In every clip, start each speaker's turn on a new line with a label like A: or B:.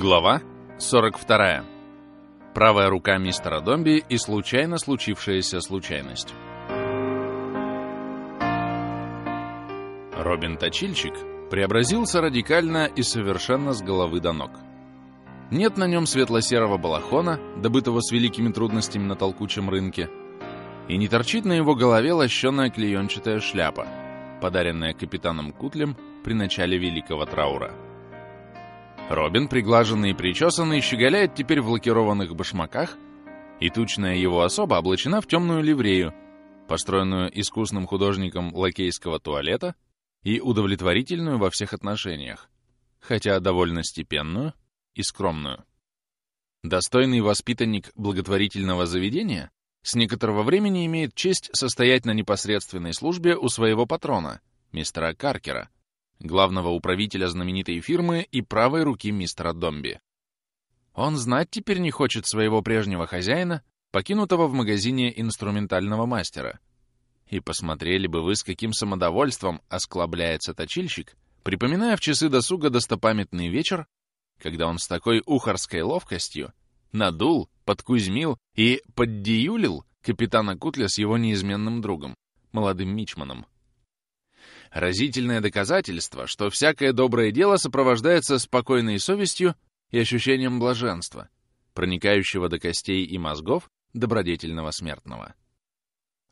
A: Глава 42. Правая рука мистера Домби и случайно случившаяся случайность. Робин Точильщик преобразился радикально и совершенно с головы до ног. Нет на нем светло-серого балахона, добытого с великими трудностями на толкучем рынке, и не торчит на его голове лощеная клеенчатая шляпа, подаренная капитаном Кутлем при начале великого траура. Робин, приглаженный и причесанный, щеголяет теперь в лакированных башмаках, и тучная его особа облачена в темную ливрею, построенную искусным художником лакейского туалета и удовлетворительную во всех отношениях, хотя довольно степенную и скромную. Достойный воспитанник благотворительного заведения с некоторого времени имеет честь состоять на непосредственной службе у своего патрона, мистера Каркера, главного управителя знаменитой фирмы и правой руки мистера Домби. Он знать теперь не хочет своего прежнего хозяина, покинутого в магазине инструментального мастера. И посмотрели бы вы, с каким самодовольством осклабляется точильщик, припоминая в часы досуга достопамятный вечер, когда он с такой ухарской ловкостью надул, подкузмил и поддиюлил капитана Кутля с его неизменным другом, молодым мичманом. Разительное доказательство, что всякое доброе дело сопровождается спокойной совестью и ощущением блаженства, проникающего до костей и мозгов добродетельного смертного.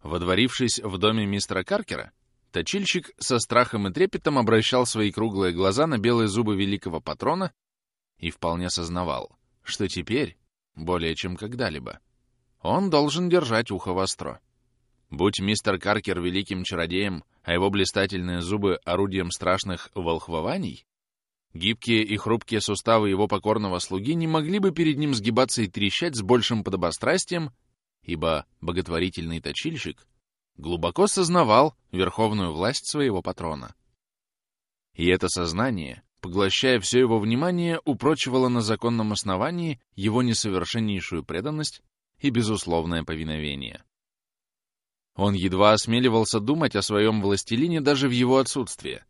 A: Водворившись в доме мистера Каркера, точильщик со страхом и трепетом обращал свои круглые глаза на белые зубы великого патрона и вполне сознавал, что теперь, более чем когда-либо, он должен держать ухо востро. Будь мистер Каркер великим чародеем, а его блистательные зубы — орудием страшных волхвований, гибкие и хрупкие суставы его покорного слуги не могли бы перед ним сгибаться и трещать с большим подобострастием, ибо боготворительный точильщик глубоко сознавал верховную власть своего патрона. И это сознание, поглощая все его внимание, упрочивало на законном основании его несовершеннейшую преданность и безусловное повиновение. Он едва осмеливался думать о своем властелине даже в его отсутствие.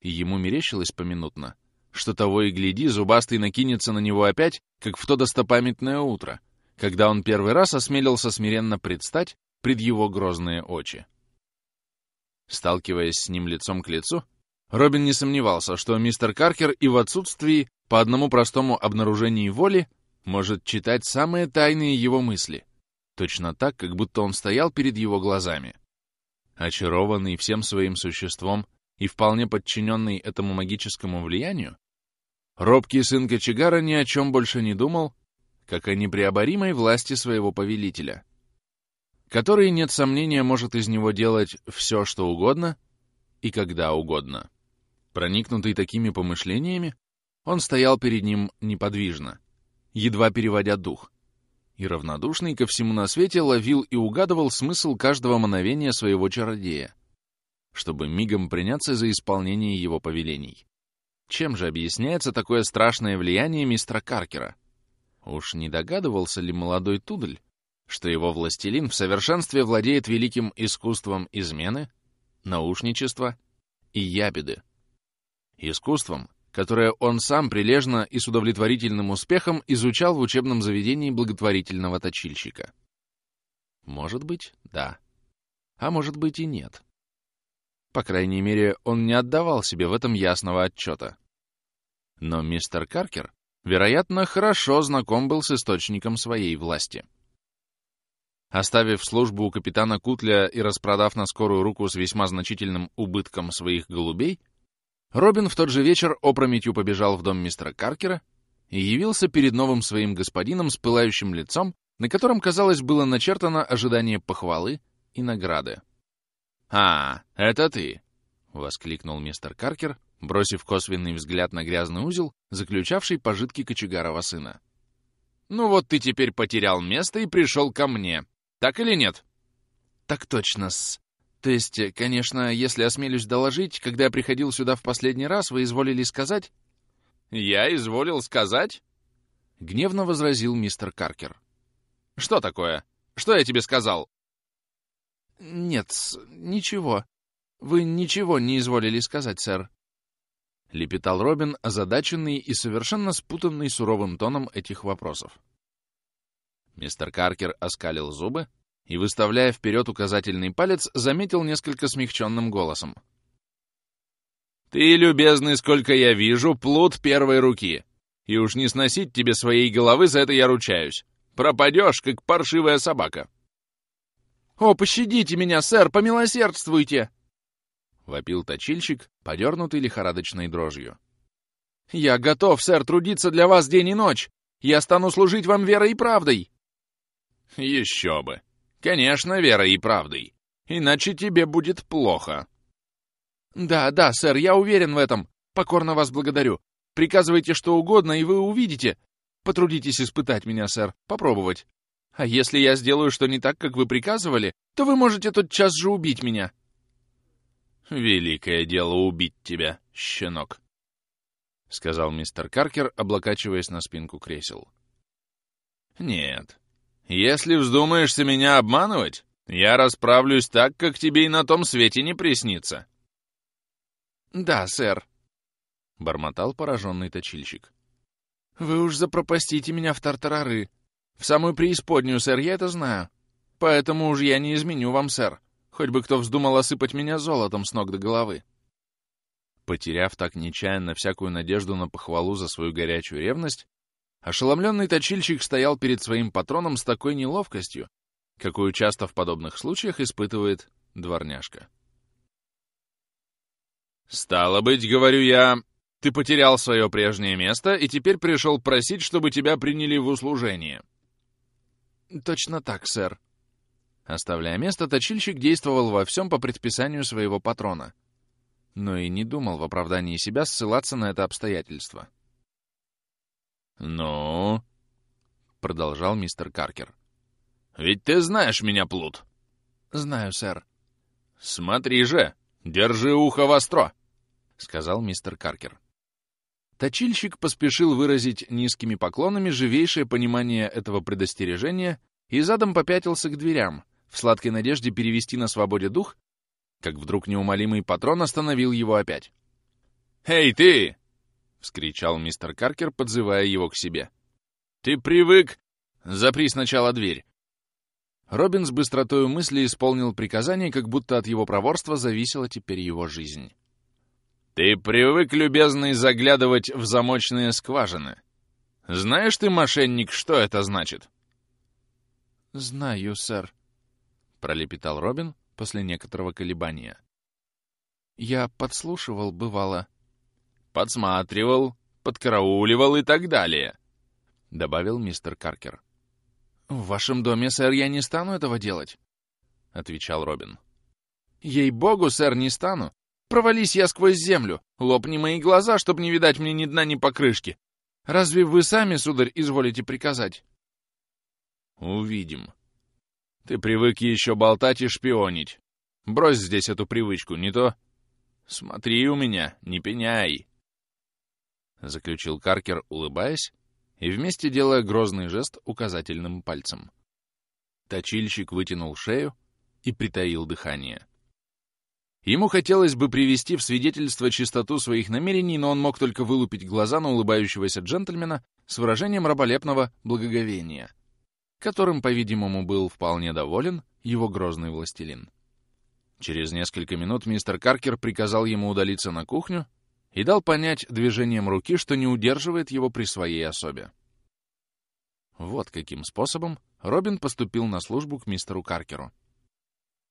A: И ему мерещилось поминутно, что того и гляди, зубастый накинется на него опять, как в то достопамятное утро, когда он первый раз осмелился смиренно предстать пред его грозные очи. Сталкиваясь с ним лицом к лицу, Робин не сомневался, что мистер Каркер и в отсутствии, по одному простому обнаружению воли, может читать самые тайные его мысли — точно так, как будто он стоял перед его глазами. Очарованный всем своим существом и вполне подчиненный этому магическому влиянию, робкий сын кочегара ни о чем больше не думал, как о непреоборимой власти своего повелителя, который, нет сомнения, может из него делать все, что угодно и когда угодно. Проникнутый такими помышлениями, он стоял перед ним неподвижно, едва переводя дух — и равнодушный ко всему на свете ловил и угадывал смысл каждого мановения своего чародея, чтобы мигом приняться за исполнение его повелений. Чем же объясняется такое страшное влияние мистера Каркера? Уж не догадывался ли молодой Тудль, что его властелин в совершенстве владеет великим искусством измены, наушничества и ябеды? Искусством, которое он сам прилежно и с удовлетворительным успехом изучал в учебном заведении благотворительного точильщика. Может быть, да. А может быть и нет. По крайней мере, он не отдавал себе в этом ясного отчета. Но мистер Каркер, вероятно, хорошо знаком был с источником своей власти. Оставив службу у капитана Кутля и распродав на скорую руку с весьма значительным убытком своих голубей, Робин в тот же вечер опрометью побежал в дом мистера Каркера и явился перед новым своим господином с пылающим лицом, на котором, казалось, было начертано ожидание похвалы и награды. «А, это ты!» — воскликнул мистер Каркер, бросив косвенный взгляд на грязный узел, заключавший пожитки кочегарова сына. «Ну вот ты теперь потерял место и пришел ко мне. Так или нет?» «Так точно-с», то есть, э, конечно, если осмелюсь доложить, когда я приходил сюда в последний раз, вы изволили сказать...» «Я изволил сказать?» — гневно возразил мистер Каркер. «Что такое? Что я тебе сказал?»
B: «Нет, ничего. Вы ничего не изволили сказать, сэр».
A: — лепетал Робин, озадаченный и совершенно спутанный суровым тоном этих вопросов. Мистер Каркер оскалил зубы и, выставляя вперед указательный палец, заметил несколько смягченным голосом. «Ты, любезный, сколько я вижу, плут первой руки, и уж не сносить тебе своей головы, за это я ручаюсь. Пропадешь, как паршивая собака».
B: «О, пощадите меня, сэр, помилосердствуйте!»
A: — вопил точильщик, подернутый лихорадочной дрожью.
B: «Я готов, сэр, трудиться для вас день и ночь! Я стану служить вам верой и правдой!»
A: «Еще бы! Конечно, верой и правдой! Иначе тебе будет плохо!»
B: «Да, да, сэр, я уверен в этом! Покорно вас благодарю! Приказывайте что угодно, и вы увидите! Потрудитесь испытать меня, сэр, попробовать! А если я сделаю что не так, как вы приказывали, то вы можете тот час же убить меня!»
A: «Великое дело убить тебя, щенок», — сказал мистер Каркер, облокачиваясь на спинку кресел. «Нет, если вздумаешься меня обманывать, я расправлюсь так, как тебе и на том свете не приснится».
B: «Да, сэр», — бормотал пораженный точильщик. «Вы уж запропастите меня в тартарары. В самую преисподнюю, сэр, я это знаю. Поэтому уж я не изменю вам, сэр. Хоть бы кто вздумал осыпать меня золотом с ног до головы.
A: Потеряв так нечаянно всякую надежду на похвалу за свою горячую ревность, ошеломленный точильщик стоял перед своим патроном с такой неловкостью, какую часто в подобных случаях испытывает дворняжка. «Стало быть, — говорю я, — ты потерял свое прежнее место и теперь пришел просить, чтобы тебя приняли в услужение».
B: «Точно так, сэр»,
A: Оставляя место, точильщик действовал во всем по предписанию своего патрона, но и не думал в оправдании себя ссылаться на это обстоятельство. «Ну?» — продолжал мистер Каркер. «Ведь ты знаешь меня, Плут!»
B: «Знаю, сэр».
A: «Смотри же! Держи ухо востро!» — сказал мистер Каркер. Точильщик поспешил выразить низкими поклонами живейшее понимание этого предостережения и задом попятился к дверям, в сладкой надежде перевести на свободе дух, как вдруг неумолимый патрон остановил его опять. «Эй, ты!» — вскричал мистер Каркер, подзывая его к себе. «Ты привык...» «Запри сначала дверь». Робин с быстротой мысли исполнил приказание, как будто от его проворства зависела теперь его жизнь. «Ты привык, любезный, заглядывать в замочные скважины. Знаешь ты, мошенник, что это значит?»
B: «Знаю, сэр», — пролепетал Робин после некоторого колебания. «Я подслушивал, бывало».
A: «Подсматривал, подкарауливал и так далее», — добавил мистер Каркер.
B: «В вашем доме, сэр, я не стану этого делать», — отвечал Робин. «Ей-богу, сэр, не стану. Провались я сквозь землю, лопни мои глаза, чтоб не видать мне ни дна, ни покрышки. Разве вы сами, сударь, изволите приказать?»
A: «Увидим», ты привык еще болтать и шпионить. Брось здесь эту привычку, не то... Смотри у меня, не пеняй!» Заключил Каркер, улыбаясь, и вместе делая грозный жест указательным пальцем. Точильщик вытянул шею и притаил дыхание. Ему хотелось бы привести в свидетельство чистоту своих намерений, но он мог только вылупить глаза на улыбающегося джентльмена с выражением раболепного благоговения — которым, по-видимому, был вполне доволен его грозный властелин. Через несколько минут мистер Каркер приказал ему удалиться на кухню и дал понять движением руки, что не удерживает его при своей особе. Вот каким способом Робин поступил на службу к мистеру Каркеру.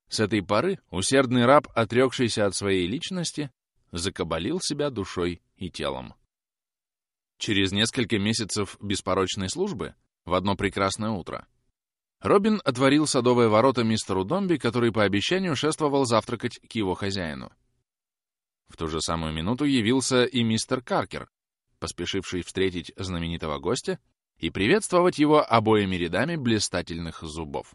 A: С этой поры усердный раб, отрекшийся от своей личности, закабалил себя душой и телом. Через несколько месяцев беспорочной службы в одно прекрасное утро. Робин отворил садовые ворота мистеру Домби, который по обещанию шествовал завтракать к его хозяину. В ту же самую минуту явился и мистер Каркер, поспешивший встретить знаменитого гостя и приветствовать его обоими рядами блистательных зубов.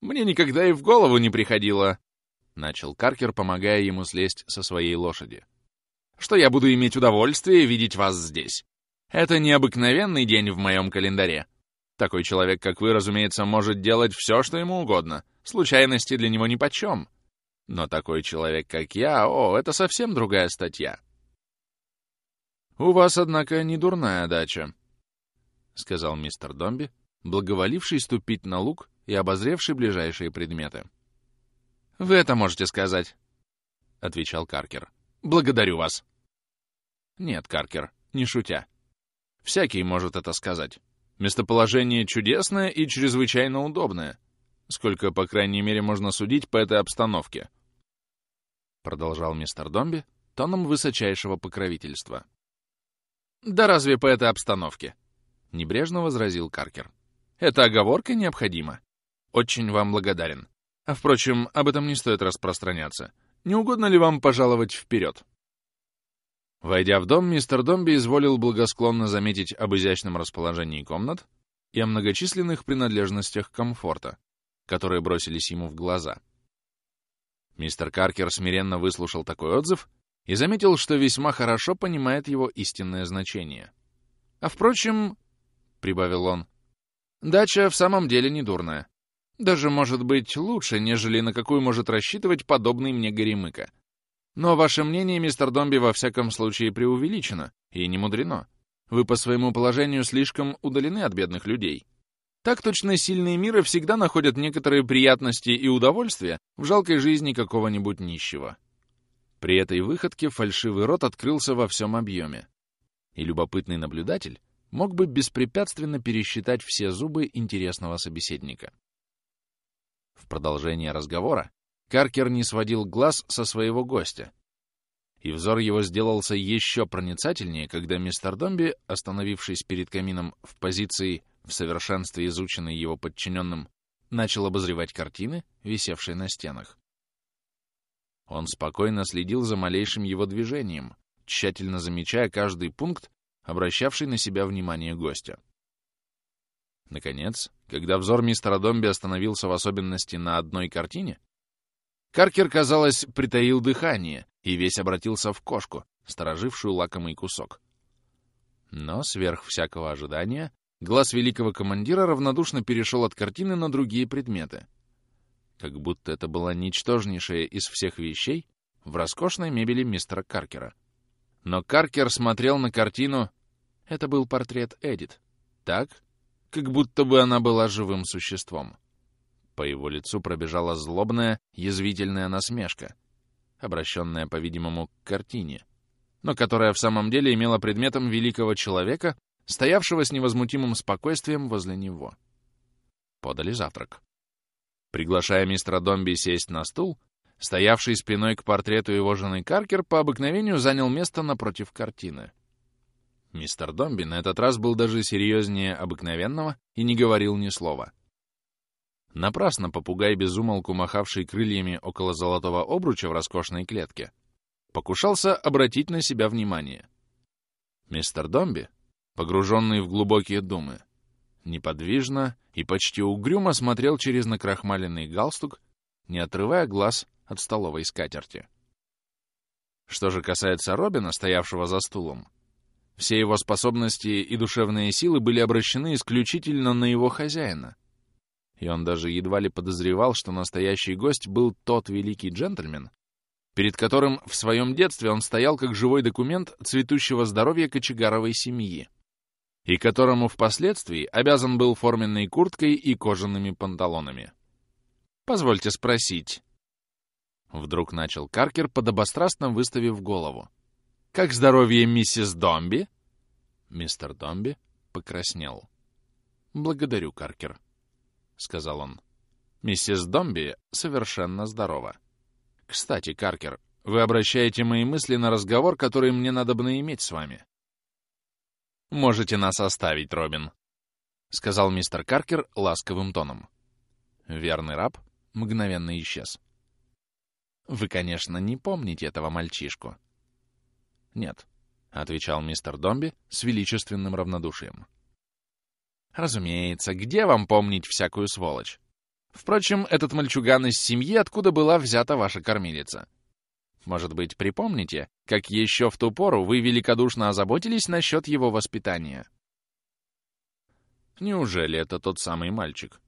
A: «Мне никогда и в голову не приходило», — начал Каркер, помогая ему слезть со своей лошади, «что я буду иметь удовольствие видеть вас здесь. Это необыкновенный день в моем календаре. Такой человек, как вы, разумеется, может делать все, что ему угодно. Случайности для него нипочем. Но такой человек, как я, о, это совсем другая статья. «У вас, однако, не дурная дача», — сказал мистер Домби, благоволивший ступить на луг и обозревший ближайшие предметы.
B: «Вы это можете сказать», — отвечал Каркер. «Благодарю вас».
A: «Нет, Каркер, не шутя. Всякий может это сказать. Местоположение чудесное и чрезвычайно удобное, сколько, по крайней мере, можно судить по этой обстановке», — продолжал мистер Домби тоном высочайшего покровительства.
B: «Да разве по этой обстановке?»
A: — небрежно возразил Каркер.
B: «Эта оговорка необходима. Очень вам благодарен. А, впрочем, об этом не стоит распространяться. Не угодно ли вам пожаловать вперед?»
A: Войдя в дом, мистер Домби изволил благосклонно заметить об изящном расположении комнат и о многочисленных принадлежностях комфорта, которые бросились ему в глаза. Мистер Каркер смиренно выслушал такой отзыв и заметил, что весьма хорошо понимает его истинное значение.
B: «А впрочем, — прибавил он, — дача в самом деле недурная. Даже, может быть, лучше, нежели на какую может рассчитывать подобный мне Горемыка. Но ваше мнение, мистер Домби, во всяком случае преувеличено, и не мудрено. Вы по своему положению слишком удалены от бедных людей. Так точно сильные миры всегда находят некоторые приятности и удовольствия в жалкой жизни какого-нибудь нищего. При этой выходке фальшивый рот открылся во всем объеме, и любопытный наблюдатель мог бы беспрепятственно пересчитать все зубы интересного собеседника. В продолжение разговора Каркер не сводил глаз со своего гостя, и взор его сделался еще проницательнее, когда мистер Домби, остановившись перед камином в позиции, в совершенстве изученной его подчиненным, начал обозревать картины, висевшие на стенах. Он спокойно следил за малейшим его движением, тщательно замечая каждый пункт, обращавший на себя внимание гостя. Наконец, когда взор мистера Домби остановился в особенности на одной картине, Каркер, казалось, притаил дыхание и весь обратился в кошку, сторожившую лакомый кусок. Но, сверх всякого ожидания, глаз великого командира равнодушно перешел от картины на другие предметы. Как будто это была ничтожнейшая из всех вещей в роскошной мебели мистера Каркера. Но Каркер смотрел на картину... Это был портрет Эдит. Так, как будто бы она была живым существом. По его лицу пробежала злобная, язвительная насмешка, обращенная, по-видимому, к картине, но которая в самом деле имела предметом великого человека, стоявшего с невозмутимым спокойствием возле него. Подали завтрак. Приглашая мистера Домби сесть на стул, стоявший спиной к портрету его жены Каркер по обыкновению занял место напротив картины. Мистер Домби на этот раз был даже серьезнее обыкновенного и не говорил ни слова. Напрасно попугай безумолку, махавший крыльями около золотого обруча в роскошной клетке, покушался обратить на себя внимание. Мистер Домби, погруженный в глубокие думы, неподвижно и почти угрюмо смотрел через накрахмаленный галстук, не отрывая глаз от столовой скатерти. Что же касается Робина, стоявшего за стулом, все его способности и душевные силы были обращены исключительно на его хозяина, и он даже едва ли подозревал, что настоящий гость был тот великий джентльмен, перед которым в своем детстве он стоял как живой документ цветущего здоровья кочегаровой семьи, и которому впоследствии обязан был форменной курткой и кожаными панталонами. «Позвольте спросить». Вдруг начал Каркер, подобострастно выставив голову. «Как здоровье миссис Домби?» Мистер Домби покраснел. «Благодарю, Каркер», — сказал он. «Миссис Домби совершенно здорова. Кстати, Каркер, вы обращаете мои мысли на разговор, который мне надо бы иметь с вами». «Можете нас оставить, Робин», — сказал мистер Каркер ласковым тоном. Верный раб мгновенно исчез. «Вы, конечно, не помните этого мальчишку». «Нет», — отвечал мистер Домби с величественным равнодушием. Разумеется, где вам помнить всякую сволочь? Впрочем, этот мальчуган из семьи, откуда была взята ваша кормилица. Может быть, припомните, как еще в ту пору вы великодушно озаботились насчет его воспитания? Неужели это тот самый мальчик?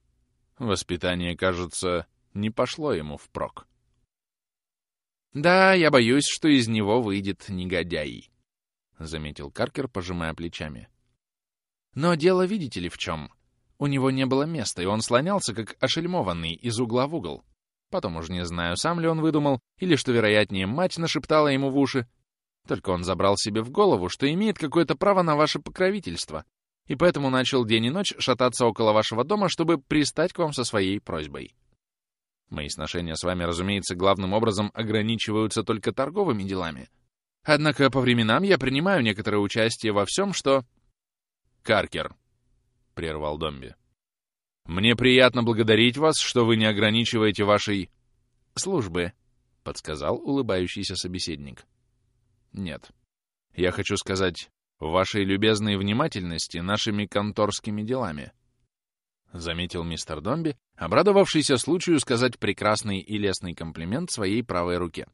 B: Воспитание, кажется, не пошло ему впрок. Да, я боюсь, что из него выйдет негодяй, — заметил Каркер, пожимая плечами. Но дело, видите ли, в чем? У него не было места, и он слонялся, как ошельмованный, из угла в угол. Потом уж не знаю, сам ли он выдумал, или, что вероятнее, мать нашептала ему в уши. Только он забрал себе в голову, что имеет какое-то право на ваше покровительство, и поэтому начал день и ночь шататься около вашего дома, чтобы пристать к вам со своей просьбой. Мои сношения с вами, разумеется, главным образом ограничиваются только торговыми делами. Однако по временам я принимаю некоторое участие во всем, что...
A: «Каркер», — прервал Домби, — «мне приятно благодарить вас, что вы не ограничиваете вашей...»
B: «Службы», — подсказал улыбающийся собеседник. «Нет. Я хочу сказать, вашей любезной внимательности нашими конторскими делами», — заметил мистер Домби, обрадовавшийся случаю сказать прекрасный и лестный комплимент своей правой руке.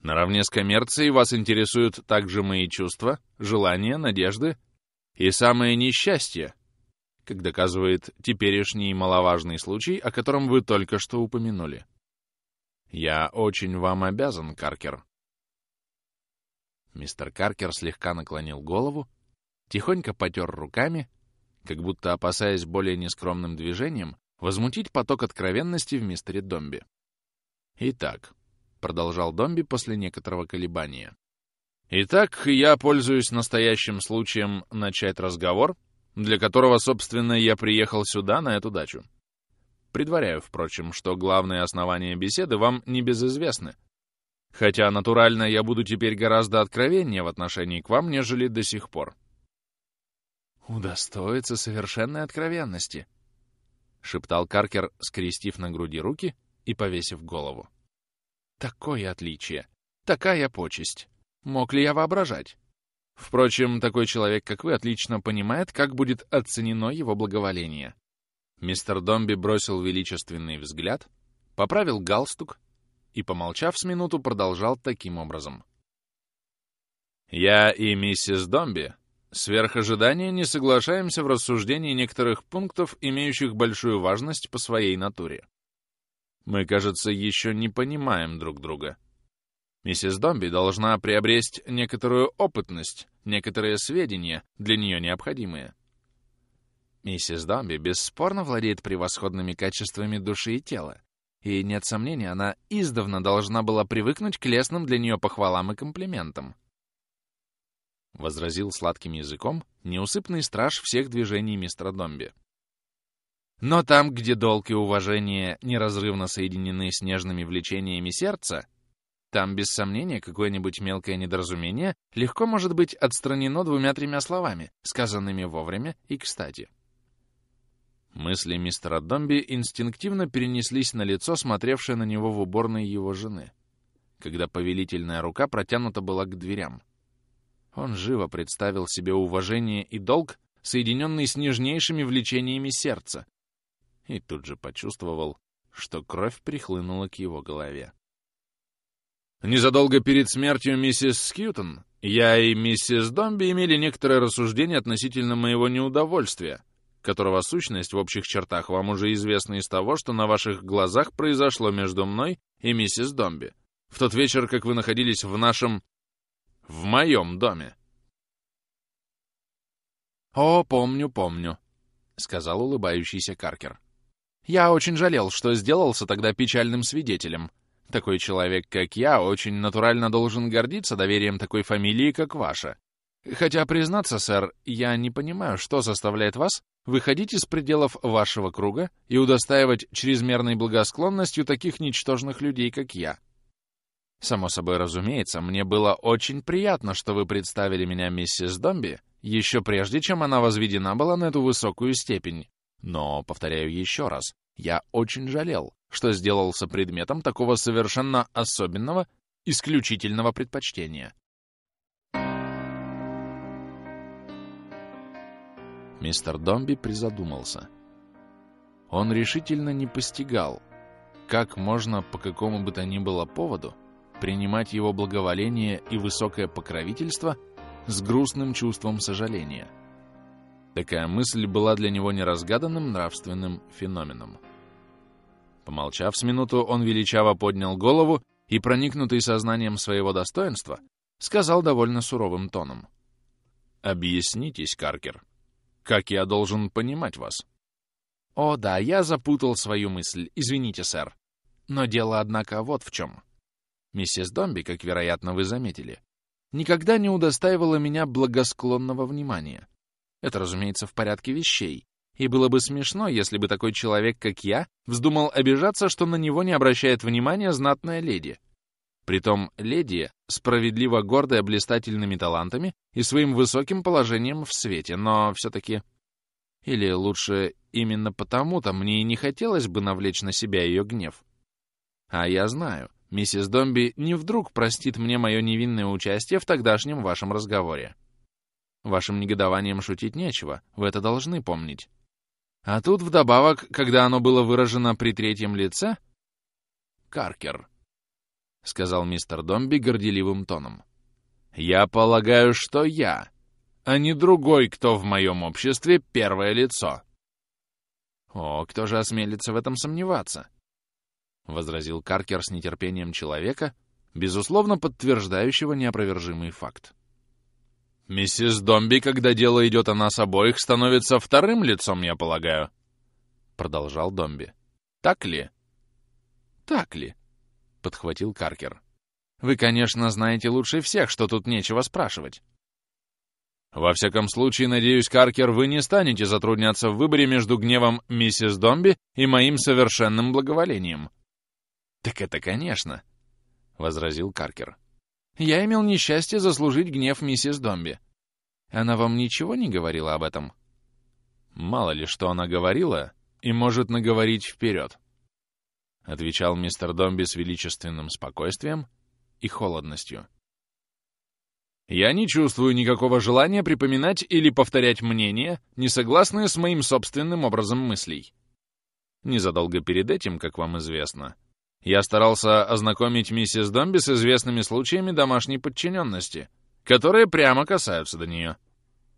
A: «Наравне с коммерцией вас интересуют также мои чувства, желания, надежды и самое несчастье, как доказывает теперешний маловажный случай, о котором вы только что упомянули. Я очень вам обязан, Каркер».
B: Мистер Каркер слегка наклонил голову, тихонько потер руками, как будто опасаясь более нескромным движением возмутить поток откровенности в мистере Домби. «Итак», — продолжал Домби после некоторого колебания, «Итак, я пользуюсь настоящим случаем начать разговор, для которого, собственно, я приехал сюда, на эту дачу. Предваряю, впрочем, что главные основания беседы вам не безызвестны, хотя, натурально, я буду теперь гораздо откровеннее в отношении к вам, нежели до сих пор. «Удостоится совершенной откровенности», — шептал Каркер, скрестив на груди руки и повесив голову. «Такое отличие! Такая почесть! Мог ли я воображать? Впрочем, такой человек, как вы, отлично понимает, как будет оценено его благоволение». Мистер Домби бросил величественный взгляд, поправил галстук и, помолчав с минуту, продолжал таким образом.
A: «Я и миссис Домби Сверх ожидания не соглашаемся в рассуждении некоторых пунктов, имеющих большую важность по своей натуре. Мы, кажется, еще не понимаем друг друга. Миссис Домби должна приобрести некоторую опытность, некоторые сведения, для нее необходимые.
B: Миссис Домби бесспорно владеет превосходными качествами души и тела, и, нет сомнения, она издавна должна была привыкнуть к лестным для нее похвалам и комплиментам. — возразил сладким языком неусыпный страж всех движений мистера Домби. Но там, где долг и уважение неразрывно соединены с нежными влечениями сердца, там, без сомнения, какое-нибудь мелкое недоразумение легко может быть отстранено двумя-тремя словами, сказанными вовремя и кстати. Мысли мистера Домби инстинктивно перенеслись на лицо, смотревшее на него в уборной его жены, когда повелительная рука протянута была к дверям. Он живо представил себе уважение и долг, соединенный с нежнейшими влечениями сердца, и тут же почувствовал, что кровь прихлынула к его голове.
A: Незадолго перед смертью миссис Скьютон я и миссис Домби имели некоторое рассуждение относительно моего неудовольствия, которого сущность в общих чертах вам уже известна из того, что на ваших глазах произошло между мной и миссис Домби, в тот вечер, как вы находились в нашем в моем доме.
B: «О, помню, помню», — сказал улыбающийся Каркер. «Я очень жалел, что сделался тогда печальным свидетелем. Такой человек, как я, очень натурально должен гордиться доверием такой фамилии, как ваша. Хотя, признаться, сэр, я не понимаю, что заставляет вас выходить из пределов вашего круга и удостаивать чрезмерной благосклонностью таких ничтожных людей, как я. Само собой разумеется, мне было очень приятно, что вы представили меня миссис Домби, еще прежде, чем она возведена была на эту высокую степень. Но, повторяю еще раз, я очень жалел, что сделался предметом такого совершенно особенного, исключительного предпочтения. Мистер Домби призадумался. Он решительно не постигал, как можно по какому бы то ни было поводу принимать его благоволение и высокое покровительство с грустным чувством сожаления. Такая мысль была для него неразгаданным нравственным феноменом. Помолчав с минуту, он величаво поднял голову и, проникнутый сознанием своего достоинства,
A: сказал довольно суровым тоном. «Объяснитесь, Каркер. Как я должен понимать вас?» «О, да, я запутал свою мысль. Извините, сэр. Но дело, однако, вот в чем. Миссис Домби, как, вероятно, вы заметили, никогда не удостаивала меня благосклонного внимания. Это, разумеется, в порядке вещей. И было бы смешно, если бы такой человек, как я, вздумал обижаться, что на него не обращает внимания знатная леди. Притом леди, справедливо гордая блистательными талантами и своим высоким положением в свете, но все-таки... Или лучше, именно потому-то мне и не хотелось бы навлечь на себя ее гнев. А я знаю, миссис Домби не вдруг простит мне мое невинное участие в тогдашнем вашем разговоре. Вашим негодованием шутить нечего, вы это должны помнить. А тут вдобавок, когда оно было выражено при третьем лице... «Каркер», — сказал мистер Домби горделивым тоном. «Я полагаю, что я, а не другой, кто в моем обществе первое лицо». «О, кто же осмелится в этом сомневаться?» — возразил Каркер с нетерпением человека, безусловно подтверждающего неопровержимый факт. «Миссис Домби, когда дело идет о нас обоих, становится вторым лицом, я полагаю», — продолжал Домби. «Так ли?» «Так ли?» — подхватил Каркер. «Вы, конечно, знаете лучше всех, что тут нечего спрашивать». «Во всяком случае, надеюсь, Каркер, вы не станете затрудняться в выборе между гневом миссис Домби и моим совершенным благоволением». «Так это конечно», — возразил Каркер. Я имел несчастье заслужить гнев миссис Домби. Она вам ничего не говорила об этом? Мало ли, что она говорила и может наговорить вперед. Отвечал мистер Домби с величественным спокойствием и холодностью. Я не чувствую никакого желания припоминать или повторять мнения, не согласные с моим собственным образом мыслей. Незадолго перед этим, как вам известно, я старался ознакомить миссис Домби с известными случаями домашней подчиненности, которые прямо касаются до нее.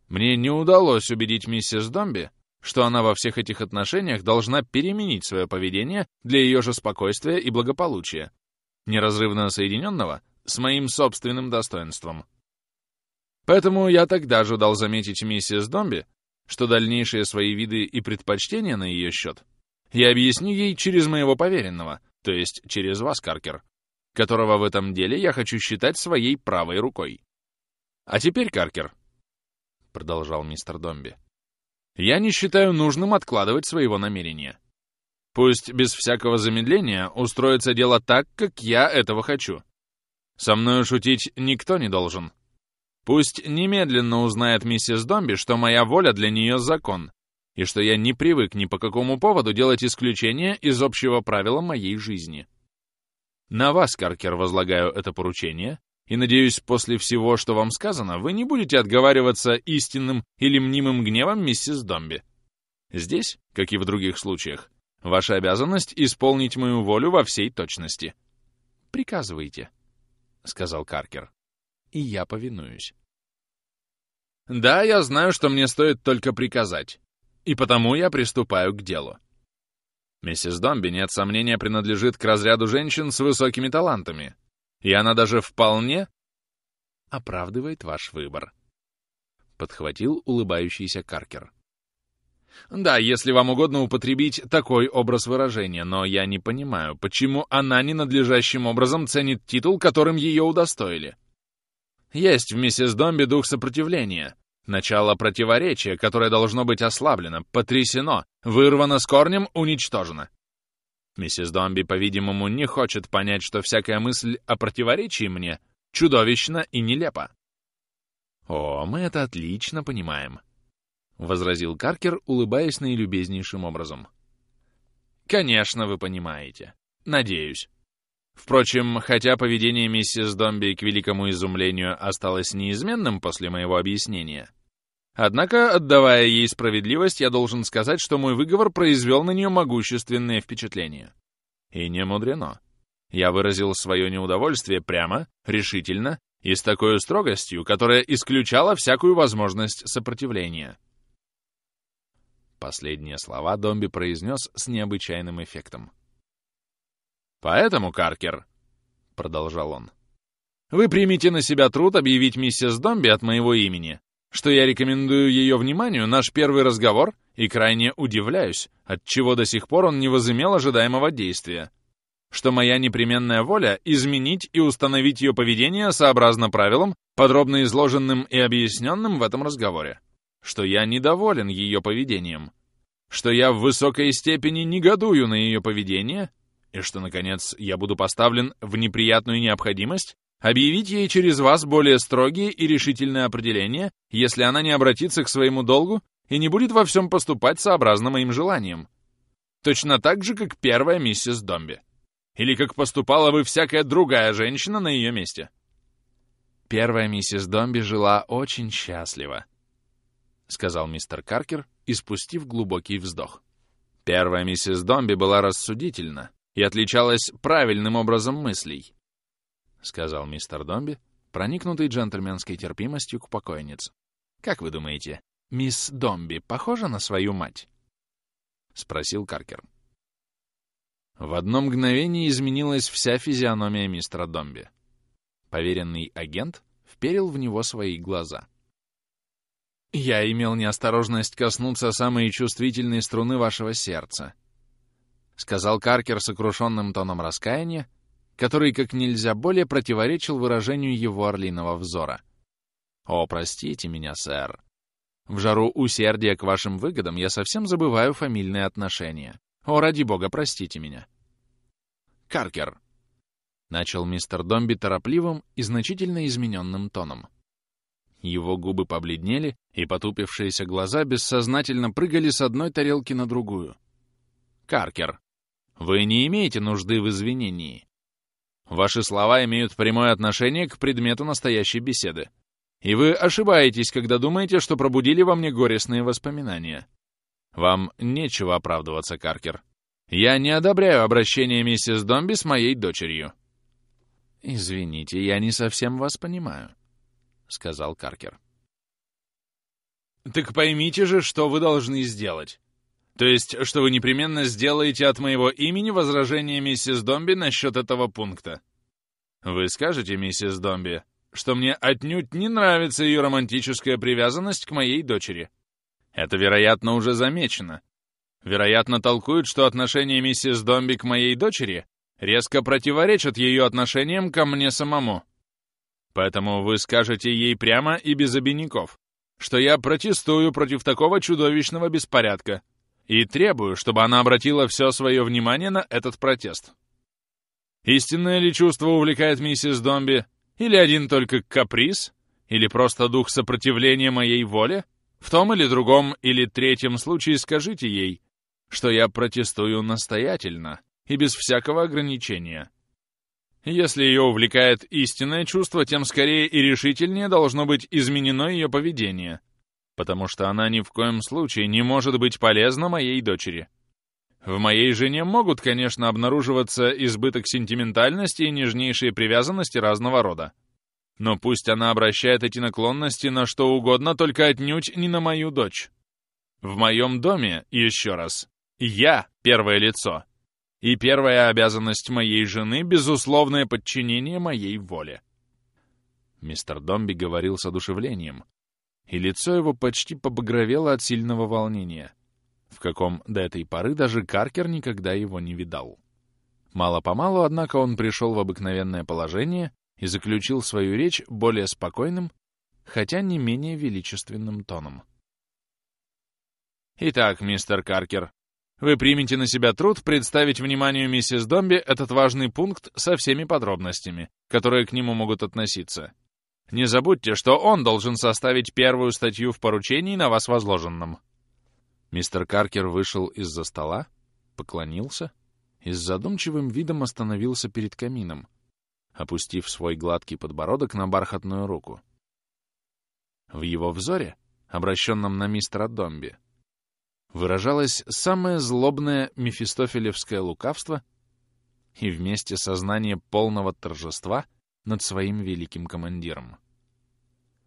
A: Мне не удалось убедить миссис Домби, что она во всех этих отношениях должна переменить свое поведение для ее же спокойствия и благополучия, неразрывно соединенного с моим собственным достоинством. Поэтому я тогда же дал заметить миссис Домби, что дальнейшие свои виды и предпочтения на ее счет я объясню ей через моего поверенного — то есть через вас, Каркер, которого в этом деле я хочу считать своей правой рукой. А теперь, Каркер, — продолжал мистер Домби, — я не считаю нужным откладывать своего намерения. Пусть без всякого замедления устроится дело так, как я этого хочу. Со мною шутить никто не должен. Пусть немедленно узнает миссис Домби, что моя воля для нее закон, и что я не привык ни по какому поводу делать исключения из общего правила моей жизни. На вас, Каркер, возлагаю это поручение, и надеюсь, после всего, что вам сказано, вы не будете отговариваться истинным или мнимым гневом миссис Домби. Здесь, как и в других случаях, ваша обязанность исполнить мою волю во всей точности. «Приказывайте», — сказал Каркер, — «и я повинуюсь». «Да, я знаю, что мне стоит только приказать. И потому я приступаю к делу. Миссис Домби, нет сомнения, принадлежит к разряду женщин с высокими талантами. И она даже вполне оправдывает ваш выбор. Подхватил улыбающийся Каркер. Да, если вам угодно употребить такой образ выражения, но я не понимаю, почему она ненадлежащим образом ценит титул, которым ее удостоили. Есть в миссис Домби дух сопротивления, Начало противоречия, которое должно быть ослаблено, потрясено, вырвано с корнем, уничтожено. Миссис Домби, по-видимому, не хочет понять, что всякая мысль о противоречии мне чудовищна и нелепа. «О, мы это отлично понимаем», — возразил Каркер, улыбаясь наилюбезнейшим образом. «Конечно, вы понимаете. Надеюсь. Впрочем, хотя поведение миссис Домби к великому изумлению осталось неизменным после моего объяснения, однако, отдавая ей справедливость, я должен сказать, что мой выговор произвел на нее могущественное впечатление. И не мудрено. Я выразил свое неудовольствие прямо, решительно и с такой строгостью, которая исключала всякую возможность сопротивления. Последние слова Домби произнес с необычайным эффектом. «Поэтому, Каркер», — продолжал он,
B: вы примите на себя труд объявить миссис Домби от моего имени, что я рекомендую ее вниманию наш первый разговор и крайне удивляюсь, отчего до сих пор он не возымел ожидаемого действия, что моя непременная воля — изменить и установить ее поведение сообразно правилам, подробно изложенным и объясненным в этом разговоре, что я недоволен ее поведением, что я в высокой степени негодую на ее поведение. И что, наконец, я буду поставлен в неприятную необходимость объявить ей через вас более строгие и решительные определения, если она не обратится к своему долгу и не будет во всем поступать сообразно моим желаниям. Точно так же, как первая миссис Домби. Или как поступала бы всякая другая женщина на ее месте.
A: Первая миссис Домби жила очень счастливо, — сказал мистер Каркер, испустив глубокий вздох. Первая миссис Домби была рассудительна и отличалась правильным образом мыслей, — сказал мистер Домби, проникнутый джентльменской терпимостью к покойнице. «Как вы думаете, мисс Домби похожа на свою мать?» — спросил Каркер. В одно мгновение изменилась вся физиономия мистера Домби. Поверенный агент вперил в него свои глаза. «Я имел неосторожность коснуться самой чувствительной струны вашего сердца», — сказал Каркер сокрушенным тоном раскаяния, который как нельзя более противоречил выражению его орлиного взора. «О, простите меня, сэр. В жару усердия к вашим выгодам я совсем забываю фамильные отношения. О, ради бога, простите меня. Каркер. Начал мистер Домби торопливым и значительно измененным тоном. Его губы побледнели, и потупившиеся глаза бессознательно прыгали с одной тарелки на другую. Каркер, вы не имеете нужды в извинении. Ваши слова имеют прямое отношение к предмету настоящей беседы. И вы ошибаетесь, когда думаете, что пробудили во мне горестные воспоминания. Вам нечего оправдываться, Каркер. Я не одобряю обращение миссис Домби с моей дочерью. Извините, я не совсем вас понимаю, сказал Каркер.
B: Так поймите же, что вы должны сделать. То есть, что вы непременно сделаете от моего имени возражение миссис Домби насчет этого пункта. Вы скажете, миссис Домби, что мне отнюдь не нравится ее романтическая привязанность к моей дочери. Это, вероятно, уже замечено. Вероятно, толкуют, что отношение миссис Домби к моей дочери резко противоречат ее отношениям ко мне самому. Поэтому вы скажете ей прямо и без обиняков, что я протестую против такого чудовищного беспорядка и требую, чтобы она обратила все свое внимание на этот протест. Истинное ли чувство увлекает миссис Домби, или один только каприз, или просто дух сопротивления моей воле? В том или другом или третьем случае скажите ей, что я протестую настоятельно и без всякого ограничения. Если ее увлекает истинное чувство, тем скорее и решительнее должно быть изменено ее поведение, потому что она ни в коем случае не может быть полезна моей дочери. В моей жене могут, конечно, обнаруживаться избыток сентиментальности и нежнейшие привязанности разного рода. Но пусть она обращает эти наклонности на что угодно, только отнюдь не на мою дочь. В моем доме, еще раз, я первое лицо. И первая обязанность моей жены — безусловное подчинение моей воле.
A: Мистер Домби говорил с одушевлением, и лицо его почти побагровело от сильного волнения, в каком до этой поры даже Каркер никогда его не видал. Мало-помалу, однако, он пришел в обыкновенное положение и заключил свою речь более спокойным, хотя не менее величественным тоном.
B: «Итак, мистер Каркер, вы примете на себя труд представить вниманию миссис Домби этот важный пункт со всеми подробностями, которые к нему могут относиться. Не забудьте, что он должен составить первую статью в поручении на вас возложенном».
A: Мистер Каркер вышел из-за стола, поклонился и с задумчивым видом остановился перед камином, опустив свой гладкий подбородок на бархатную руку. В его взоре, обращенном на мистера Домби, выражалось самое злобное мефистофелевское лукавство и вместе сознание полного торжества над своим великим командиром.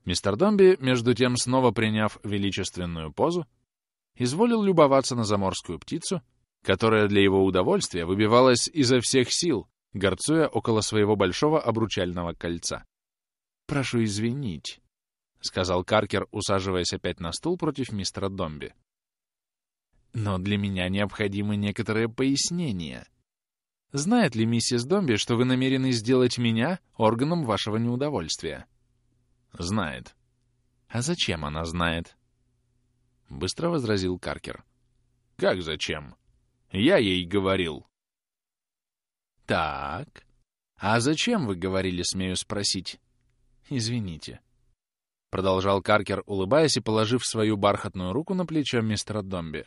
A: Мистер Домби, между тем снова приняв величественную позу, изволил любоваться на заморскую птицу, которая для его удовольствия выбивалась изо всех сил, горцуя около своего большого обручального кольца.
B: прошу извинить», — сказал Каркер, усаживаясь опять на стул против мистера Домби. «Но для меня необходимы некоторые пояснения. Знает ли миссис Домби, что вы намерены сделать меня органом вашего неудовольствия?»
A: «Знает».
B: «А зачем она знает?» — быстро возразил Каркер.
A: «Как зачем? Я ей говорил».
B: «Так. А зачем вы говорили, смею спросить?» «Извините». Продолжал Каркер, улыбаясь и положив свою бархатную руку на плечо мистера Домби.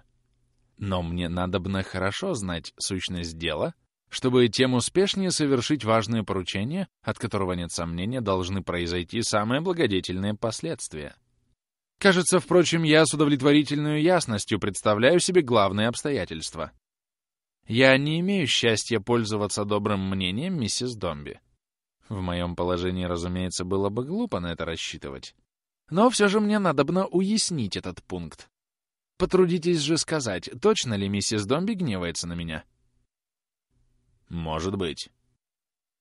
B: «Но мне надобно хорошо знать сущность дела, чтобы тем успешнее совершить важное поручение, от которого, нет сомнения, должны произойти самые благодетельные последствия. Кажется, впрочем, я с удовлетворительной ясностью представляю себе главные обстоятельства. Я не имею счастья пользоваться добрым мнением миссис Домби. В моем положении, разумеется, было бы глупо на это рассчитывать. Но все же мне надобно уяснить этот пункт. Потрудитесь же сказать, точно ли миссис Домби гневается на меня?
A: Может быть.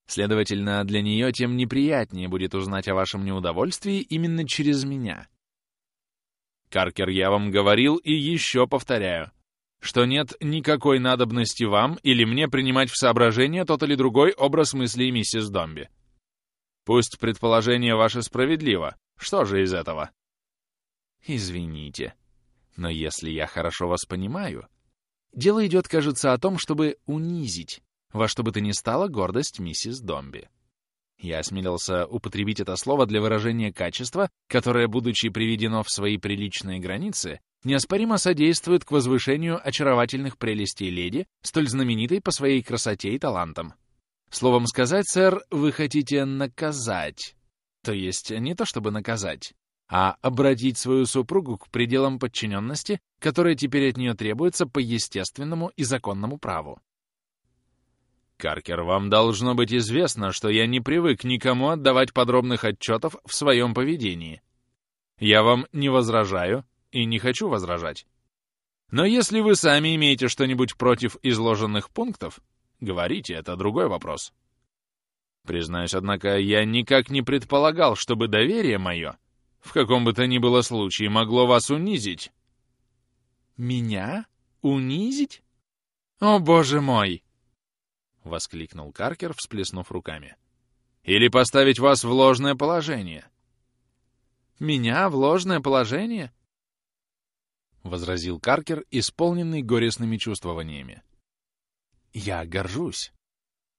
B: Следовательно, для нее тем неприятнее будет узнать о вашем неудовольствии именно через меня.
A: Каркер, я вам говорил и еще повторяю что нет никакой надобности вам или мне принимать в соображение тот или другой образ мыслей миссис Домби. Пусть предположение ваше справедливо. Что же из этого?
B: Извините, но если я хорошо вас понимаю, дело идет, кажется, о том, чтобы унизить во что бы то ни стало гордость миссис Домби. Я осмелился употребить это слово для выражения качества, которое, будучи приведено в свои приличные границы, неоспоримо содействует к возвышению очаровательных прелестей леди, столь знаменитой по своей красоте и талантам. Словом сказать, сэр, вы хотите наказать. То есть не то чтобы наказать, а обратить свою супругу к пределам подчиненности, которые теперь от нее требуются по естественному и законному праву.
A: Каркер, вам должно быть известно, что я не привык никому отдавать подробных отчетов в своем поведении. Я вам не возражаю, и не хочу возражать. Но если вы сами имеете что-нибудь против изложенных пунктов, говорите, это другой вопрос. Признаюсь, однако, я никак не предполагал, чтобы доверие мое в каком бы то ни было случае могло вас унизить.
B: Меня? Унизить? О, боже мой! — воскликнул Каркер, всплеснув руками.
A: «Или поставить вас в ложное положение».
B: «Меня в ложное положение? — возразил Каркер, исполненный горестными чувствованиями. «Я горжусь.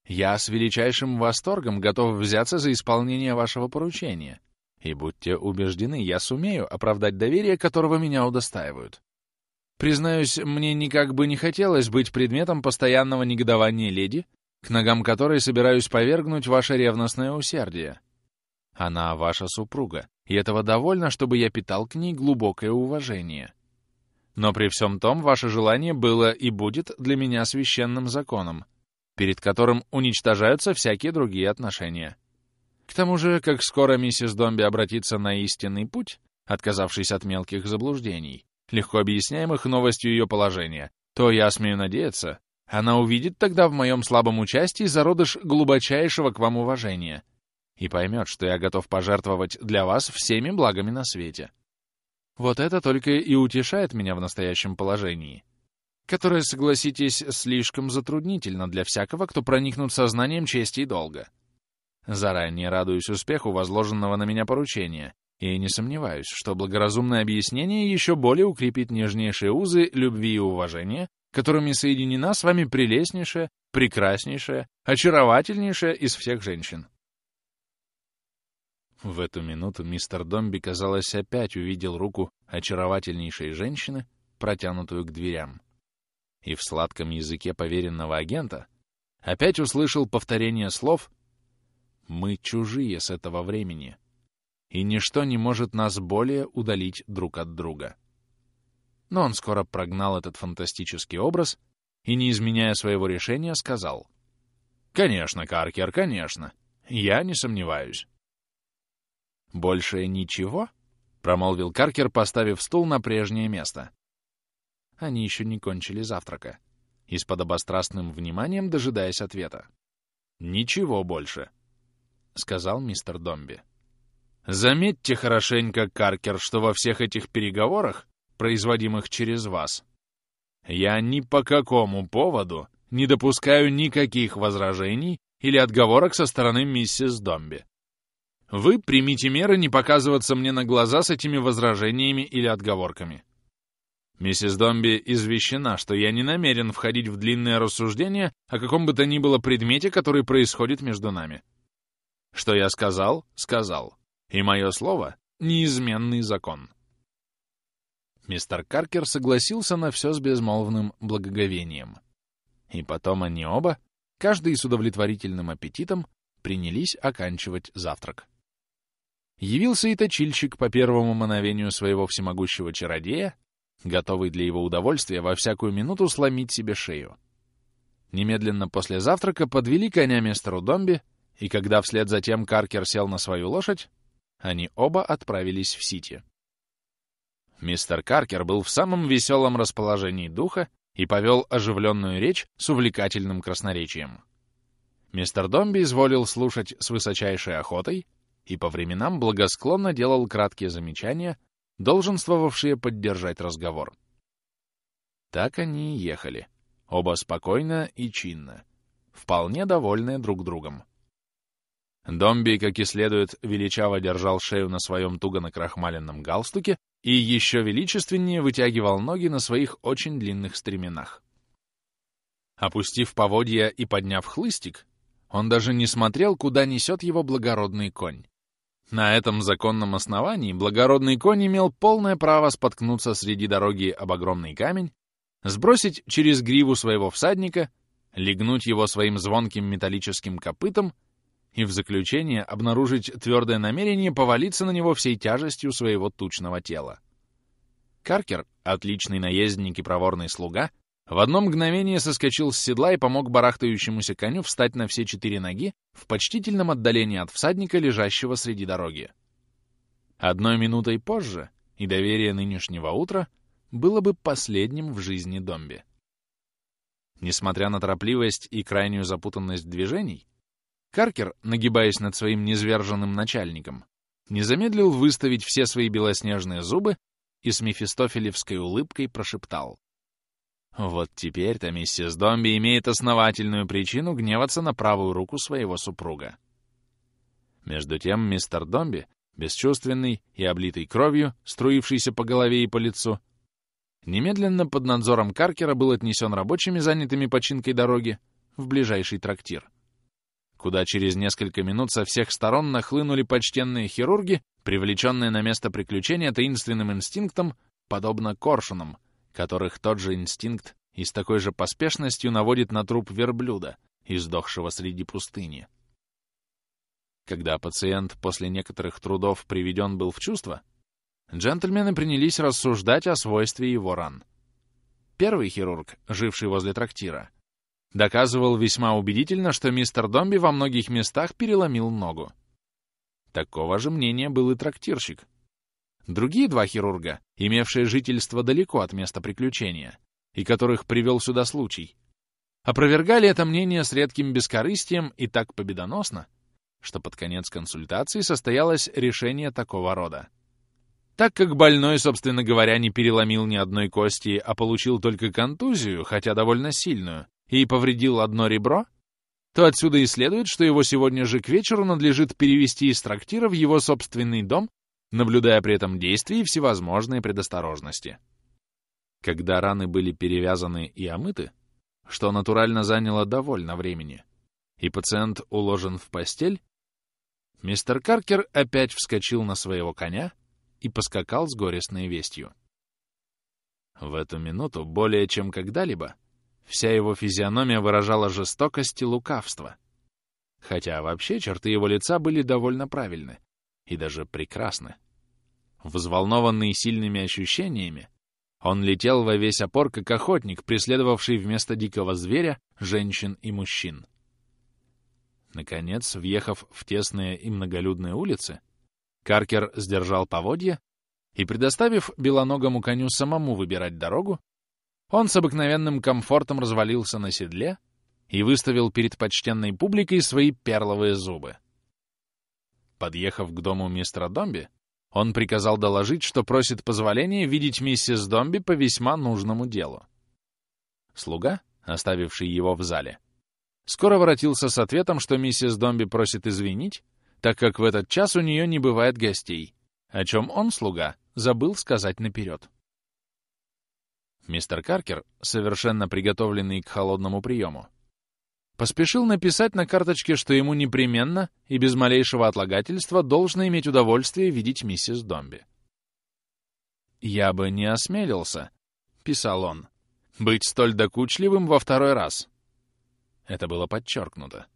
B: Я с величайшим восторгом готов взяться за исполнение вашего поручения. И будьте убеждены, я сумею оправдать доверие, которого меня удостаивают. Признаюсь, мне никак бы не хотелось быть предметом постоянного негодования леди, к ногам которой собираюсь повергнуть ваше ревностное усердие. Она ваша супруга, и этого довольно, чтобы я питал к ней глубокое уважение. Но при всем том, ваше желание было и будет для меня священным законом, перед которым уничтожаются всякие другие отношения. К тому же, как скоро миссис Домби обратится на истинный путь, отказавшись от мелких заблуждений, легко объясняемых новостью ее положения, то, я смею надеяться, она увидит тогда в моем слабом участии зародыш глубочайшего к вам уважения и поймет, что я готов пожертвовать для вас всеми благами на свете. Вот это только и утешает меня в настоящем положении, которое, согласитесь, слишком затруднительно для всякого, кто проникнут сознанием чести и долга. Заранее радуюсь успеху возложенного на меня поручения и не сомневаюсь, что благоразумное объяснение еще более укрепит нежнейшие узы любви и уважения, которыми соединена с вами прелестнейшая, прекраснейшая, очаровательнейшая из всех женщин. В эту минуту мистер Домби, казалось, опять увидел руку очаровательнейшей женщины, протянутую к дверям. И в сладком языке поверенного агента опять услышал повторение слов «Мы чужие с этого времени, и ничто не может нас более удалить друг от друга». Но он скоро прогнал этот фантастический образ и, не изменяя своего решения, сказал «Конечно, Каркер, конечно, я не сомневаюсь». «Больше ничего?» — промолвил Каркер, поставив стул на прежнее место. Они еще не кончили завтрака, и с подобострастным вниманием дожидаясь ответа. «Ничего больше», — сказал мистер Домби.
A: Заметьте хорошенько, Каркер, что во всех этих переговорах, производимых через вас, я ни по какому поводу не допускаю никаких возражений или отговорок со стороны миссис Домби. Вы примите меры не показываться мне на глаза с этими возражениями или отговорками. Миссис Домби извещена, что я не намерен входить в длинное рассуждение о каком бы то ни было предмете, который происходит между нами. Что я сказал, сказал. И мое слово — неизменный закон. Мистер Каркер согласился на все с безмолвным благоговением. И потом они оба, каждый с удовлетворительным аппетитом, принялись оканчивать завтрак. Явился и точильщик по первому мановению своего всемогущего чародея, готовый для его удовольствия во всякую минуту сломить себе шею. Немедленно после завтрака подвели коня мистеру Домби, и когда вслед за тем Каркер сел на свою лошадь, они оба отправились в Сити. Мистер Каркер был в самом веселом расположении духа и повел оживленную речь с увлекательным красноречием. Мистер Домби изволил слушать с высочайшей охотой и по временам благосклонно делал краткие замечания, долженствовавшие поддержать разговор. Так они и ехали, оба спокойно и чинно, вполне довольные друг другом. Домби, как и следует, величаво держал шею на своем туго накрахмаленном галстуке и еще величественнее вытягивал ноги на своих очень длинных стременах. Опустив поводья и подняв хлыстик, он даже не смотрел, куда несет его благородный конь. На этом законном основании благородный конь имел полное право споткнуться среди дороги об огромный камень, сбросить через гриву своего всадника, легнуть его своим звонким металлическим копытом и в заключение обнаружить твердое намерение повалиться на него всей тяжестью своего тучного тела. Каркер, отличный наездник и проворный слуга, в одно мгновение соскочил с седла и помог барахтающемуся коню встать на все четыре ноги в почтительном отдалении от всадника, лежащего среди дороги. Одной минутой позже, и доверие нынешнего утра было бы последним в жизни Домби. Несмотря на торопливость и крайнюю запутанность движений, Каркер, нагибаясь над своим низверженным начальником, не замедлил выставить все свои белоснежные зубы и с мефистофелевской улыбкой прошептал. Вот теперь-то миссис Домби имеет основательную причину гневаться на правую руку своего супруга. Между тем мистер Домби, бесчувственный и облитый кровью, струившийся по голове и по лицу, немедленно под надзором Каркера был отнесен рабочими, занятыми починкой дороги, в ближайший трактир куда через несколько минут со всех сторон нахлынули почтенные хирурги, привлеченные на место приключения таинственным инстинктом, подобно коршунам, которых тот же инстинкт и с такой же поспешностью наводит на труп верблюда, издохшего среди пустыни. Когда пациент после некоторых трудов приведен был в чувство, джентльмены принялись рассуждать о свойстве его ран. Первый хирург, живший возле трактира, доказывал весьма убедительно, что мистер Домби во многих местах переломил ногу. Такого же мнения был и трактирщик. Другие два хирурга, имевшие жительство далеко от места приключения, и которых привел сюда случай, опровергали это мнение с редким бескорыстием и так победоносно, что под конец консультации состоялось решение такого рода. Так как больной, собственно говоря, не переломил ни одной кости, а получил только контузию, хотя довольно сильную, и повредил одно ребро, то отсюда и следует, что его сегодня же к вечеру надлежит перевести из трактира в его собственный дом, наблюдая при этом действия и всевозможные предосторожности. Когда раны были перевязаны и омыты, что натурально заняло довольно времени, и пациент уложен в постель, мистер Каркер опять вскочил на своего коня и поскакал с горестной вестью. В эту минуту, более чем когда-либо, Вся его физиономия выражала жестокость и лукавство. Хотя вообще черты его лица были довольно правильны и даже прекрасны. Взволнованный сильными ощущениями, он летел во весь опор, как охотник, преследовавший вместо дикого зверя женщин и мужчин. Наконец, въехав в тесные и многолюдные улицы, Каркер сдержал поводья и, предоставив белоногому коню самому выбирать дорогу, он с обыкновенным комфортом развалился на седле и выставил перед почтенной публикой свои перловые зубы. Подъехав к дому мистера Домби, он приказал доложить, что просит позволения видеть миссис Домби по весьма нужному делу. Слуга, оставивший его в зале, скоро воротился с ответом, что миссис Домби просит извинить, так как в этот час у нее не бывает гостей, о чем он, слуга, забыл сказать наперед. Мистер Каркер, совершенно приготовленный к холодному приему, поспешил написать на карточке, что ему непременно и без малейшего отлагательства должно иметь удовольствие видеть миссис Домби. «Я бы не осмелился», — писал он, — «быть столь докучливым во второй раз». Это было подчеркнуто.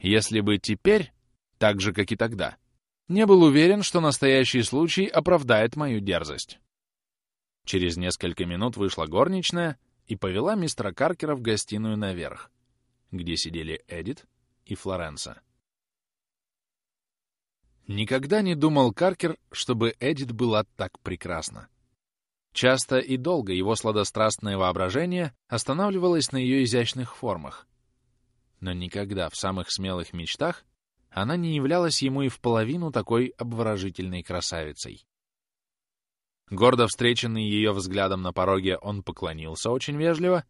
A: «Если бы теперь, так же, как и тогда, не был уверен, что настоящий случай оправдает мою дерзость». Через несколько минут вышла горничная и повела мистера Каркера в гостиную наверх, где сидели Эдит и Флоренса. Никогда не думал Каркер, чтобы Эдит была так прекрасна. Часто и долго его сладострастное воображение останавливалось на ее изящных формах. Но никогда в самых смелых мечтах она не являлась ему и в половину такой обворожительной красавицей. Гордо встреченный ее взглядом на пороге, он поклонился очень вежливо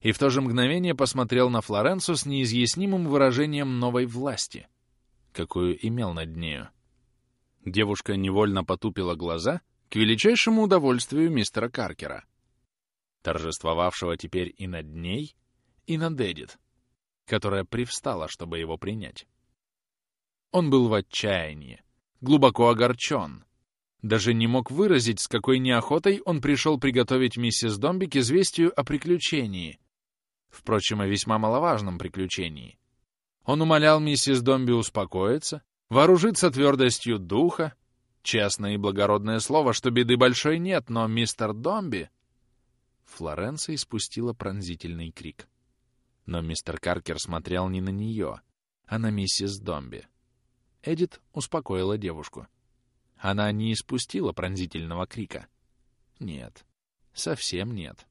A: и в то же мгновение посмотрел на Флоренцу с неизъяснимым выражением новой власти, какую имел над нею. Девушка невольно потупила глаза к величайшему удовольствию мистера Каркера, торжествовавшего теперь и над ней, и над Эдит, которая привстала, чтобы его принять. Он был в отчаянии, глубоко огорчен, даже не мог выразить, с какой неохотой он пришел приготовить миссис Домби к известию о приключении, Впрочем, о весьма маловажном приключении. Он умолял миссис Домби успокоиться, вооружиться твердостью духа, честное и благородное слово, что беды большой нет, но мистер Домби... Флоренция испустила пронзительный крик. Но мистер Каркер смотрел не на нее, а на миссис Домби. Эдит успокоила девушку. Она не испустила пронзительного крика. Нет, совсем нет.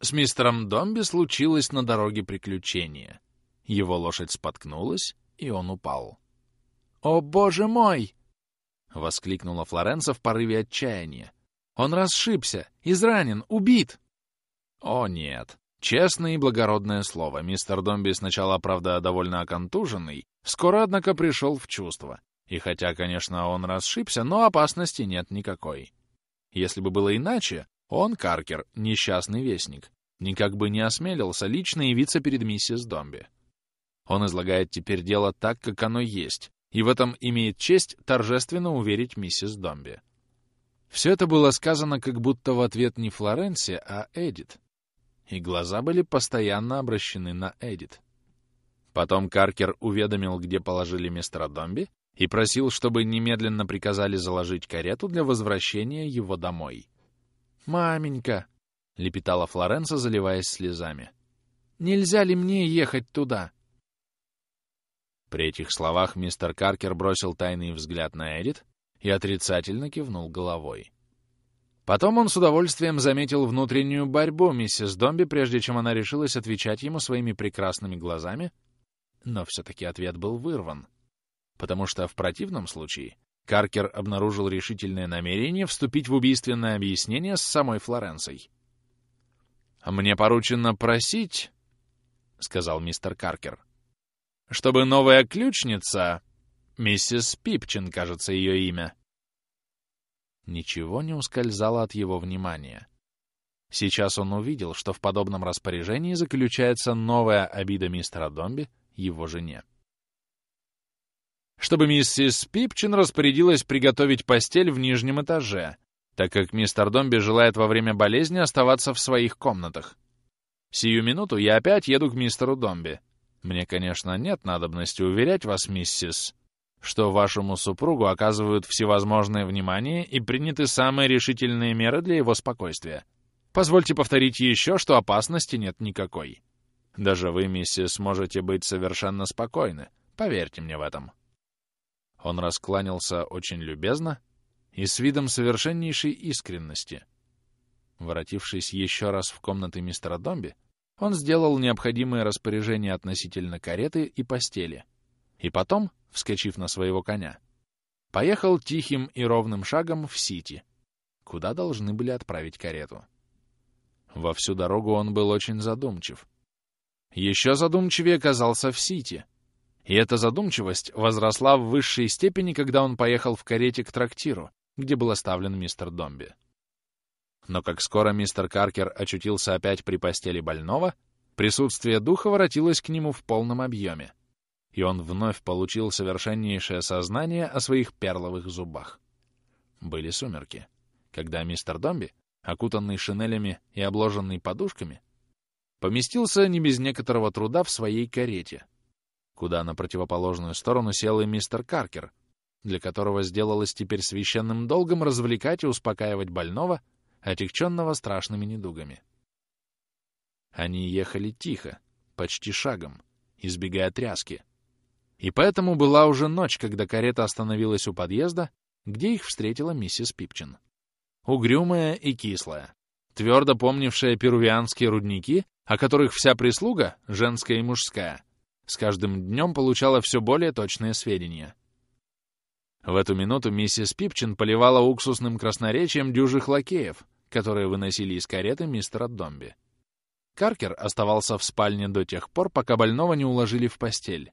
A: С мистером Домби случилось на дороге приключение. Его лошадь споткнулась, и он упал. «О, боже мой!» — воскликнула Флоренса в порыве отчаяния. «Он расшибся, изранен, убит!» «О, нет!» Честное и благородное слово, мистер Домби сначала, правда, довольно оконтуженный, скоро, однако, пришел в чувство. И хотя, конечно, он расшибся, но опасности нет никакой. Если бы было иначе, он, Каркер, несчастный вестник, никак бы не осмелился лично явиться перед миссис Домби. Он излагает теперь дело так, как оно есть, и в этом имеет честь торжественно уверить миссис Домби. Все это было сказано как будто в ответ не Флоренсе, а Эдит. И глаза были постоянно обращены на Эдит. Потом Каркер уведомил, где положили мистера Домби, и просил, чтобы немедленно приказали заложить карету для возвращения его домой. «Маменька!» — лепетала Флоренса, заливаясь слезами. «Нельзя ли мне ехать туда?» При этих словах мистер Каркер бросил тайный взгляд на Эдит и отрицательно кивнул головой. Потом он с удовольствием заметил внутреннюю борьбу миссис Домби, прежде чем она решилась отвечать ему своими прекрасными глазами, но все-таки ответ был вырван, потому что в противном случае Каркер обнаружил решительное намерение вступить в убийственное объяснение с самой Флоренцией. «Мне поручено просить», — сказал мистер Каркер, «чтобы новая ключница, миссис Пипчин, кажется, ее имя». Ничего не ускользало от его внимания. Сейчас он увидел, что в подобном распоряжении заключается новая обида мистера Домби его жене чтобы миссис Пипчин распорядилась приготовить постель в нижнем этаже, так как мистер Домби желает во время болезни оставаться в своих комнатах. Сию минуту я опять еду к мистеру Домби. Мне, конечно, нет надобности уверять вас, миссис, что вашему супругу оказывают всевозможное внимание и приняты самые решительные меры для его спокойствия. Позвольте повторить еще, что опасности нет никакой. Даже вы, миссис, можете быть совершенно спокойны. Поверьте мне в этом. Он раскланялся очень любезно и с видом совершеннейшей искренности. Воротившись еще раз в комнаты мистера Домби, он сделал необходимые распоряжения относительно кареты и постели И потом, вскочив на своего коня, поехал тихим и ровным шагом в Сити, куда должны были отправить карету. Во всю дорогу он был очень задумчив. Еще задумчивее казался в Сити. И эта задумчивость возросла в высшей степени, когда он поехал в карете к трактиру, где был оставлен мистер Домби. Но как скоро мистер Каркер очутился опять при постели больного, присутствие духа воротилось к нему в полном объеме, и он вновь получил совершеннейшее сознание о своих перловых зубах. Были сумерки, когда мистер Домби, окутанный шинелями и обложенный подушками, поместился не без некоторого труда в своей карете, куда на противоположную сторону сел и мистер Каркер, для которого сделалось теперь священным долгом развлекать и успокаивать больного, отягченного страшными недугами. Они ехали тихо, почти шагом, избегая тряски. И поэтому была уже ночь, когда карета остановилась у подъезда, где их встретила миссис Пипчин. Угрюмая и кислая, твердо помнившая перувианские рудники, о которых вся прислуга, женская и мужская, с каждым днем получала все более точные сведения. В эту минуту миссис Пипчин поливала уксусным красноречием дюжих лакеев, которые выносили из кареты мистера Домби. Каркер оставался в спальне до тех пор, пока больного не уложили в постель.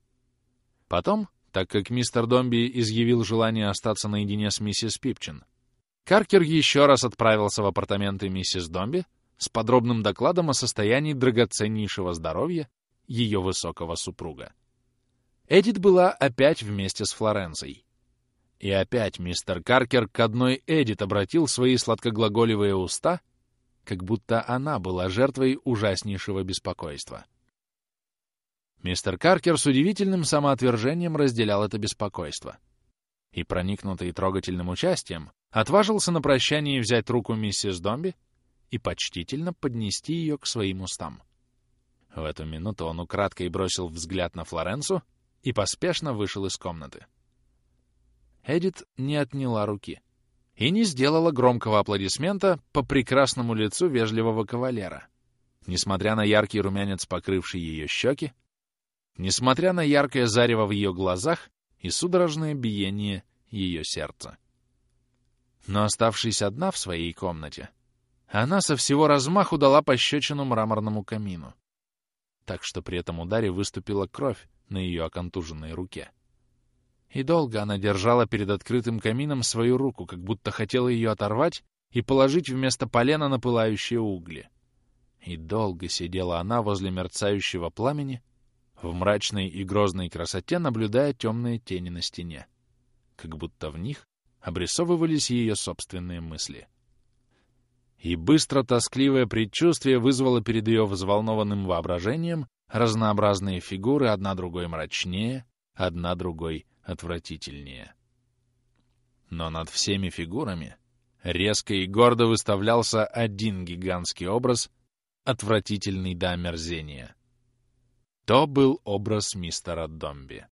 A: Потом, так как мистер Домби изъявил желание остаться наедине с миссис Пипчин, Каркер еще раз отправился в апартаменты миссис Домби с подробным докладом о состоянии драгоценнейшего здоровья ее высокого супруга. Эдит была опять вместе с Флоренцией. И опять мистер Каркер к одной Эдит обратил свои сладкоглаголевые уста, как будто она была жертвой ужаснейшего беспокойства. Мистер Каркер с удивительным самоотвержением разделял это беспокойство. И, проникнутый трогательным участием, отважился на прощание взять руку миссис Домби и почтительно поднести ее к своим устам. В эту минуту он украдкой бросил взгляд на Флоренцу и поспешно вышел из комнаты. Эдит не отняла руки и не сделала громкого аплодисмента по прекрасному лицу вежливого кавалера, несмотря на яркий румянец, покрывший ее щеки, несмотря на яркое зарево в ее глазах и судорожное биение ее сердца. Но оставшись одна в своей комнате, она со всего размаху дала пощечину мраморному камину, так что при этом ударе выступила кровь на ее оконтуженной руке. И долго она держала перед открытым камином свою руку, как будто хотела ее оторвать и положить вместо полена на пылающие угли. И долго сидела она возле мерцающего пламени, в мрачной и грозной красоте наблюдая темные тени на стене, как будто в них обрисовывались ее собственные мысли. И быстро тоскливое предчувствие вызвало перед ее взволнованным воображением разнообразные фигуры, одна другой мрачнее, одна другой отвратительнее. Но над всеми фигурами резко и гордо выставлялся один гигантский образ, отвратительный до омерзения. То был образ мистера Домби.